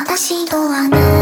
私とはない